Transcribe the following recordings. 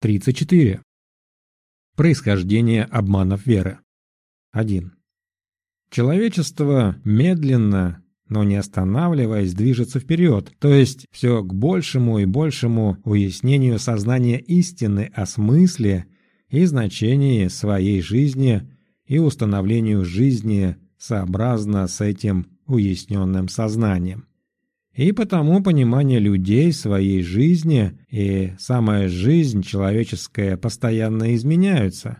34. Происхождение обманов веры. 1. Человечество медленно, но не останавливаясь, движется вперед, то есть все к большему и большему уяснению сознания истины о смысле и значении своей жизни и установлению жизни сообразно с этим уясненным сознанием. И потому понимание людей своей жизни и самая жизнь человеческая постоянно изменяются.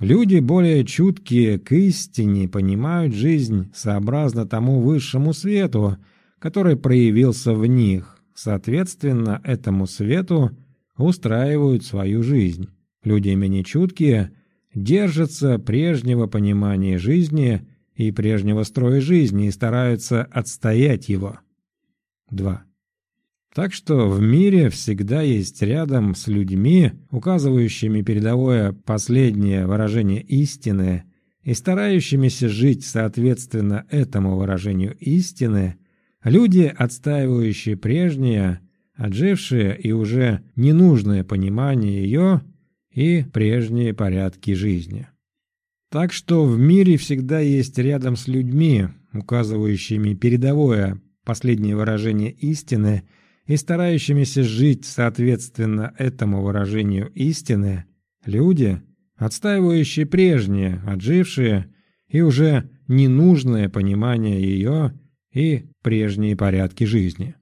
Люди более чуткие к истине понимают жизнь сообразно тому высшему свету, который проявился в них, соответственно этому свету устраивают свою жизнь. Люди менее чуткие держатся прежнего понимания жизни и прежнего строя жизни и стараются отстоять его. 2. Так что в мире всегда есть рядом с людьми, указывающими передовое последнее выражение истины и старающимися жить соответственно этому выражению истины, люди, отстаивающие прежнее, отжившие и уже ненужное понимание ее и прежние порядки жизни. Так что в мире всегда есть рядом с людьми, указывающими передовое последнее выражение истины и старающимися жить соответственно этому выражению истины, люди, отстаивающие прежнее, отжившие и уже ненужное понимание ее и прежние порядки жизни.